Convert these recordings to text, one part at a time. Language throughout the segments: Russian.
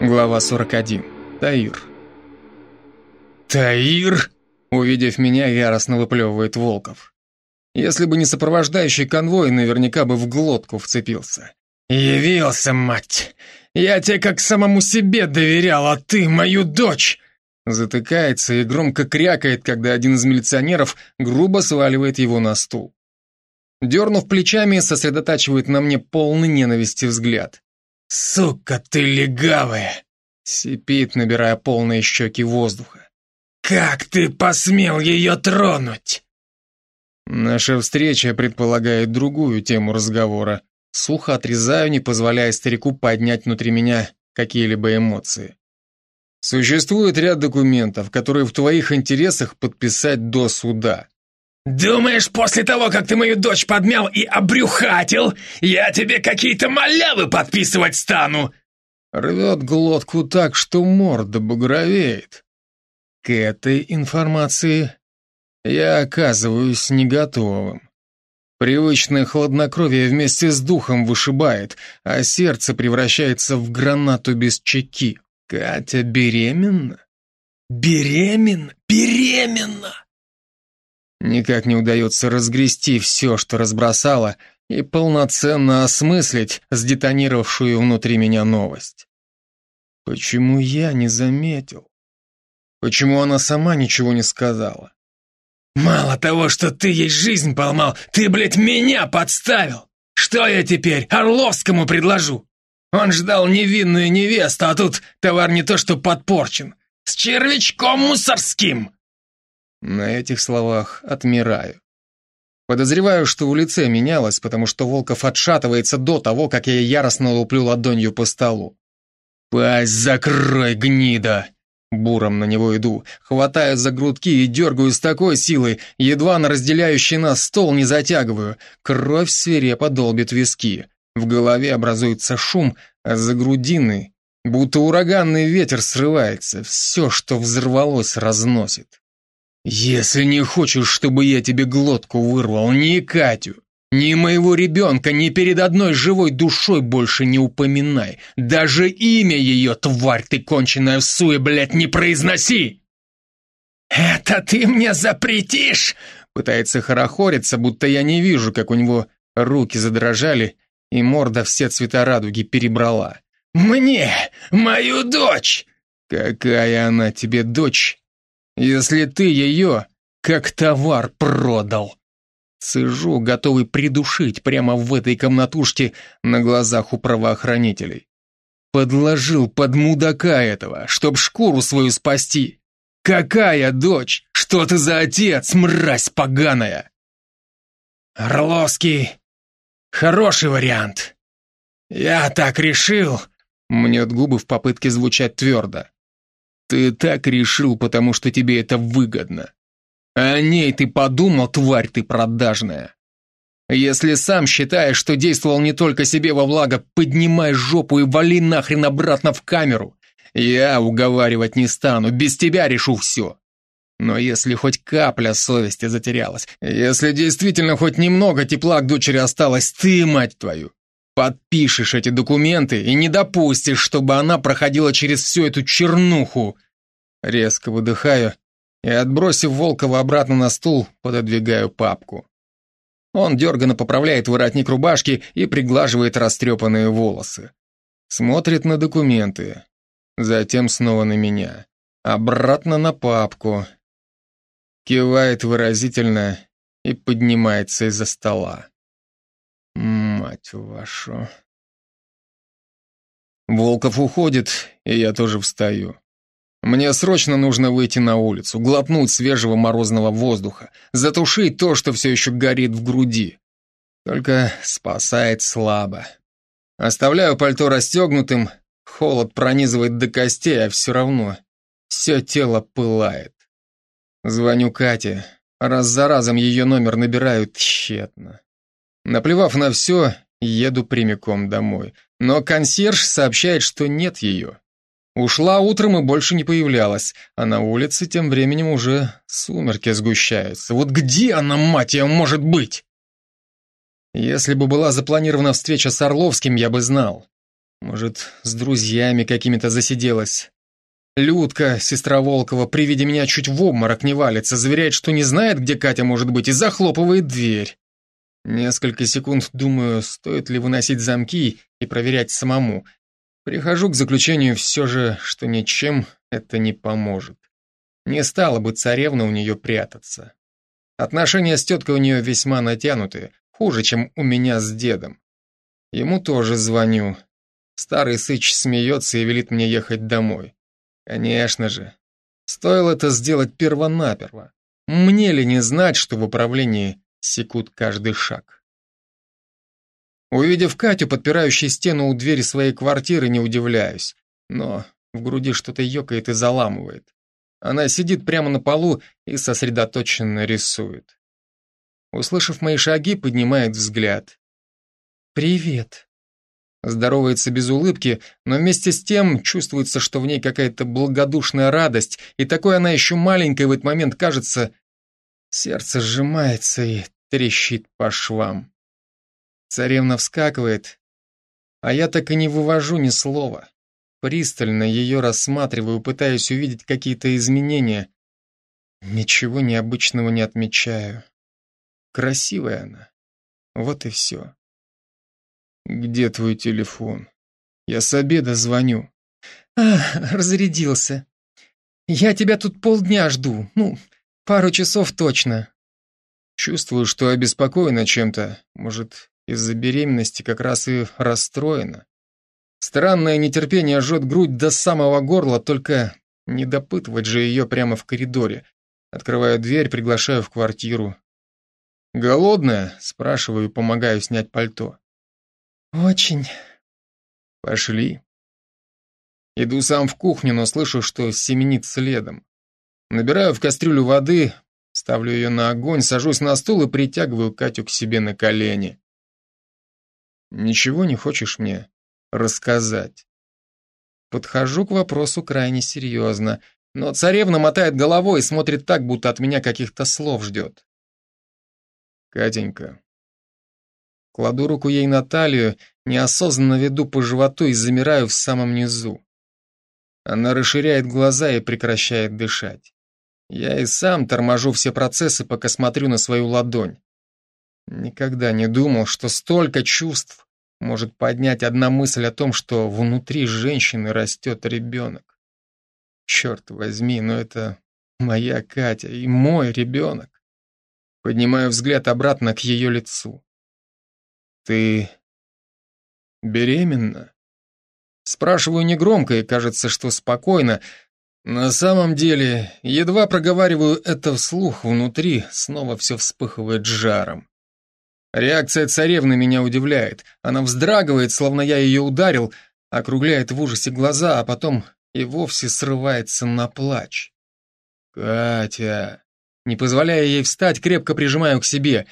Глава 41. Таир. «Таир!» Увидев меня, яростно выплевывает Волков. Если бы не сопровождающий конвой, наверняка бы в глотку вцепился. «Явился, мать! Я тебе как самому себе доверял, а ты мою дочь!» Затыкается и громко крякает, когда один из милиционеров грубо сваливает его на стул. Дернув плечами, сосредотачивает на мне полный ненависти взгляд. «Сука ты легавая!» Сипит, набирая полные щеки воздуха. «Как ты посмел ее тронуть?» Наша встреча предполагает другую тему разговора. Сухо отрезаю, не позволяя старику поднять внутри меня какие-либо эмоции. Существует ряд документов, которые в твоих интересах подписать до суда. «Думаешь, после того, как ты мою дочь подмял и обрюхатил, я тебе какие-то малявы подписывать стану?» Рвет глотку так, что морда багровеет. К этой информации я оказываюсь не готовым. Привычное хладнокровие вместе с духом вышибает, а сердце превращается в гранату без чеки. Катя беременна? Беременна? Беременна! Никак не удается разгрести все, что разбросала, и полноценно осмыслить сдетонировавшую внутри меня новость. Почему я не заметил? Почему она сама ничего не сказала? «Мало того, что ты ей жизнь поломал, ты, блядь, меня подставил! Что я теперь Орловскому предложу? Он ждал невинную невесту, а тут товар не то что подпорчен, с червячком мусорским!» На этих словах отмираю. Подозреваю, что в лице менялось, потому что Волков отшатывается до того, как я яростно луплю ладонью по столу. «Пасть закрой, гнида!» Буром на него иду, хватаю за грудки и дергаю с такой силой, едва на разделяющий нас стол не затягиваю. Кровь свирепо долбит виски. В голове образуется шум, а за грудиной будто ураганный ветер срывается, все, что взорвалось, разносит. «Если не хочешь, чтобы я тебе глотку вырвал, не Катю, ни моего ребенка, ни перед одной живой душой больше не упоминай. Даже имя ее, тварь ты конченая в суе, блядь, не произноси!» «Это ты мне запретишь?» Пытается хорохориться, будто я не вижу, как у него руки задрожали, и морда все цвета радуги перебрала. «Мне! Мою дочь!» «Какая она тебе дочь, если ты ее как товар продал?» Сижу, готовый придушить прямо в этой комнатушке на глазах у правоохранителей. Подложил под мудака этого, чтоб шкуру свою спасти. Какая дочь? Что ты за отец, мразь поганая? Орловский, хороший вариант. Я так решил. Мнет губы в попытке звучать твердо. Ты так решил, потому что тебе это выгодно. О ней ты подумал, тварь ты продажная. Если сам считаешь, что действовал не только себе во благо, поднимай жопу и вали нахрен обратно в камеру. Я уговаривать не стану, без тебя решу все. Но если хоть капля совести затерялась, если действительно хоть немного тепла к дочери осталось, ты, мать твою, подпишешь эти документы и не допустишь, чтобы она проходила через всю эту чернуху. Резко выдыхаю и, отбросив Волкова обратно на стул, пододвигаю папку. Он дерганно поправляет воротник рубашки и приглаживает растрепанные волосы. Смотрит на документы, затем снова на меня. Обратно на папку. Кивает выразительно и поднимается из-за стола. Мать вашу. Волков уходит, и я тоже встаю. Мне срочно нужно выйти на улицу, глотнуть свежего морозного воздуха, затушить то, что все еще горит в груди. Только спасает слабо. Оставляю пальто расстегнутым, холод пронизывает до костей, а все равно все тело пылает. Звоню Кате, раз за разом ее номер набирают тщетно. Наплевав на все, еду прямиком домой. Но консьерж сообщает, что нет ее. Ушла утром и больше не появлялась, а на улице тем временем уже сумерки сгущаются. Вот где она, мать ее, может быть? Если бы была запланирована встреча с Орловским, я бы знал. Может, с друзьями какими-то засиделась. Людка, сестра Волкова, при виде меня чуть в обморок не валится, заверяет, что не знает, где Катя может быть, и захлопывает дверь. Несколько секунд думаю, стоит ли выносить замки и проверять самому. Прихожу к заключению все же, что ничем это не поможет. Не стала бы царевна у нее прятаться. Отношения с теткой у нее весьма натянутые, хуже, чем у меня с дедом. Ему тоже звоню. Старый сыч смеется и велит мне ехать домой. Конечно же. Стоило это сделать первонаперво. Мне ли не знать, что в управлении секут каждый шаг? Увидев Катю, подпирающую стену у двери своей квартиры, не удивляюсь. Но в груди что-то ёкает и заламывает. Она сидит прямо на полу и сосредоточенно рисует. Услышав мои шаги, поднимает взгляд. «Привет». Здоровается без улыбки, но вместе с тем чувствуется, что в ней какая-то благодушная радость, и такой она еще маленькая в этот момент кажется... Сердце сжимается и трещит по швам. Царевна вскакивает, а я так и не вывожу ни слова. Пристально ее рассматриваю, пытаясь увидеть какие-то изменения. Ничего необычного не отмечаю. Красивая она. Вот и все. Где твой телефон? Я с обеда звоню. А, разрядился. Я тебя тут полдня жду. Ну, пару часов точно. Чувствую, что обеспокоена чем-то. Может, из-за беременности как раз и расстроена. Странное нетерпение жжет грудь до самого горла, только не допытывать же ее прямо в коридоре. Открываю дверь, приглашаю в квартиру. «Голодная?» – спрашиваю помогаю снять пальто. «Очень». «Пошли». Иду сам в кухню, но слышу, что семенит следом. Набираю в кастрюлю воды, ставлю ее на огонь, сажусь на стул и притягиваю Катю к себе на колени. «Ничего не хочешь мне рассказать?» Подхожу к вопросу крайне серьезно, но царевна мотает головой и смотрит так, будто от меня каких-то слов ждет. Катенька. Кладу руку ей на талию, неосознанно веду по животу и замираю в самом низу. Она расширяет глаза и прекращает дышать. Я и сам торможу все процессы, пока смотрю на свою ладонь. Никогда не думал, что столько чувств может поднять одна мысль о том, что внутри женщины растет ребенок. Черт возьми, но это моя Катя и мой ребенок. Поднимаю взгляд обратно к ее лицу. «Ты беременна?» Спрашиваю негромко и кажется, что спокойно. На самом деле, едва проговариваю это вслух, внутри снова все вспыхивает жаром. Реакция царевны меня удивляет. Она вздрагивает, словно я ее ударил, округляет в ужасе глаза, а потом и вовсе срывается на плач. «Катя!» Не позволяя ей встать, крепко прижимаю к себе.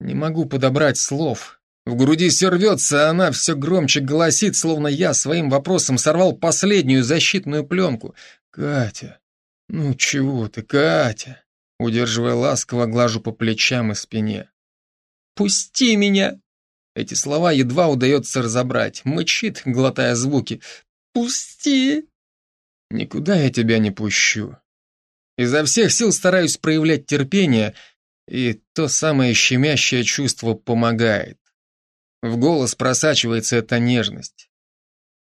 Не могу подобрать слов. В груди все рвется, а она все громче голосит, словно я своим вопросом сорвал последнюю защитную пленку. «Катя, ну чего ты, Катя?» Удерживая ласково, глажу по плечам и спине. «Пусти меня!» Эти слова едва удается разобрать. Мычит, глотая звуки. «Пусти!» «Никуда я тебя не пущу. Изо всех сил стараюсь проявлять терпение, и то самое щемящее чувство помогает. В голос просачивается эта нежность.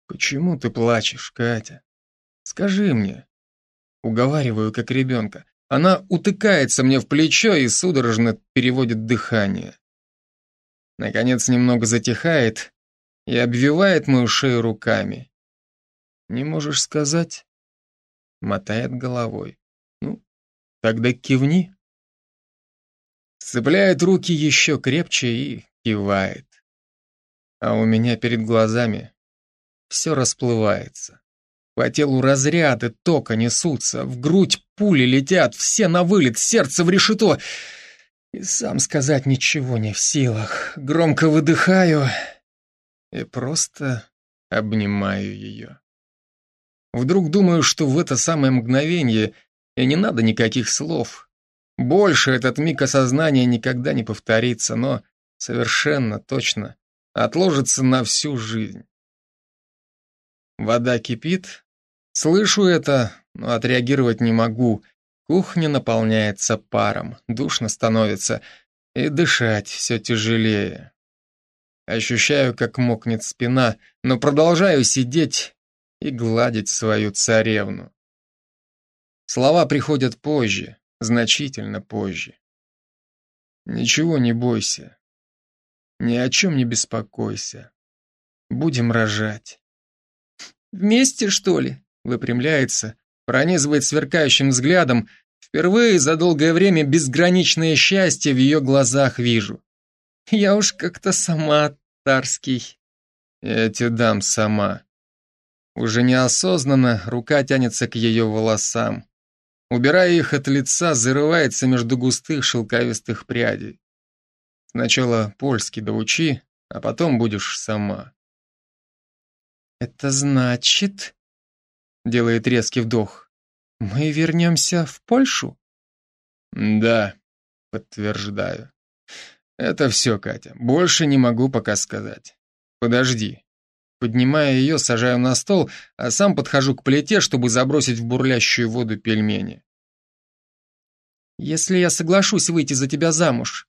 «Почему ты плачешь, Катя? Скажи мне». Уговариваю, как ребенка. Она утыкается мне в плечо и судорожно переводит дыхание. Наконец немного затихает и обвивает мою шею руками. «Не можешь сказать?» Мотает головой. Тогда кивни. Сцепляет руки еще крепче и кивает. А у меня перед глазами все расплывается. По телу разряды тока несутся, в грудь пули летят, все на вылет, сердце в решето. И сам сказать ничего не в силах. Громко выдыхаю и просто обнимаю ее. Вдруг думаю, что в это самое мгновение — и не надо никаких слов. Больше этот миг осознания никогда не повторится, но совершенно точно отложится на всю жизнь. Вода кипит. Слышу это, но отреагировать не могу. Кухня наполняется паром, душно становится, и дышать все тяжелее. Ощущаю, как мокнет спина, но продолжаю сидеть и гладить свою царевну. Слова приходят позже, значительно позже. Ничего не бойся. Ни о чем не беспокойся. Будем рожать. Вместе, что ли? Выпрямляется, пронизывает сверкающим взглядом. Впервые за долгое время безграничное счастье в ее глазах вижу. Я уж как-то сама, Тарский. Я тебе дам сама. Уже неосознанно рука тянется к ее волосам. Убирая их от лица, зарывается между густых шелковистых прядей. Сначала польский доучи, а потом будешь сама. «Это значит...» — делает резкий вдох. «Мы вернемся в Польшу?» «Да», — подтверждаю. «Это все, Катя. Больше не могу пока сказать. Подожди». Поднимая ее, сажаю на стол, а сам подхожу к плите, чтобы забросить в бурлящую воду пельмени. «Если я соглашусь выйти за тебя замуж,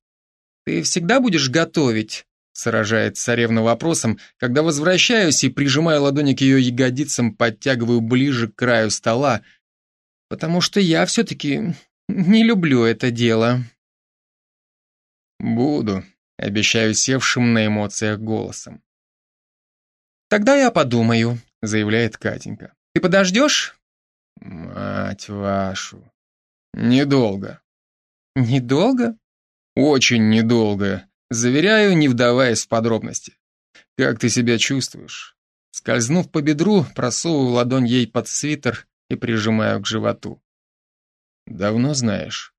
ты всегда будешь готовить?» Сражает царевна вопросом, когда возвращаюсь и, прижимая ладони к ее ягодицам, подтягиваю ближе к краю стола, потому что я все-таки не люблю это дело. «Буду», — обещаю севшим на эмоциях голосом. «Тогда я подумаю», — заявляет Катенька. «Ты подождешь?» «Мать вашу! Недолго». «Недолго?» «Очень недолго», Заверяю, не вдаваясь в подробности. Как ты себя чувствуешь? Скользнув по бедру, просовываю ладонь ей под свитер и прижимаю к животу. Давно знаешь?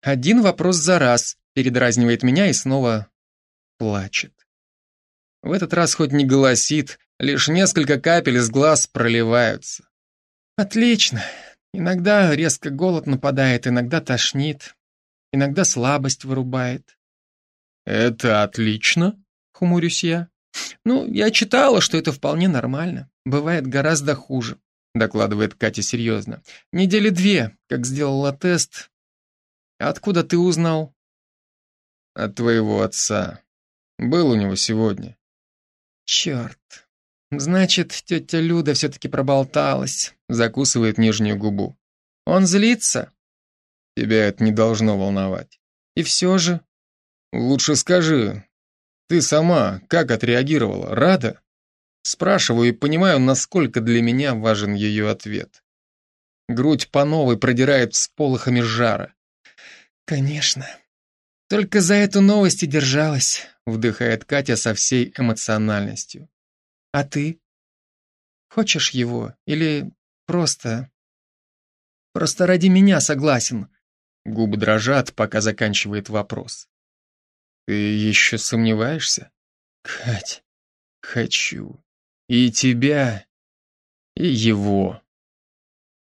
Один вопрос за раз, передразнивает меня и снова плачет. В этот раз хоть не голосит, лишь несколько капель из глаз проливаются. Отлично. Иногда резко голод нападает, иногда тошнит, иногда слабость вырубает. «Это отлично», — хмурюсь я. «Ну, я читала, что это вполне нормально. Бывает гораздо хуже», — докладывает Катя серьезно. «Недели две, как сделала тест. Откуда ты узнал?» «От твоего отца. Был у него сегодня». «Черт. Значит, тетя Люда все-таки проболталась», — закусывает нижнюю губу. «Он злится?» «Тебя это не должно волновать». «И все же...» Лучше скажи, ты сама как отреагировала? Рада? Спрашиваю и понимаю, насколько для меня важен ее ответ. Грудь по новой продирает всполохами жара. Конечно. Только за эту новость и держалась, вдыхает Катя со всей эмоциональностью. А ты? Хочешь его или просто... Просто ради меня согласен? Губы дрожат, пока заканчивает вопрос. Ты еще сомневаешься? Кать, хочу. И тебя, и его.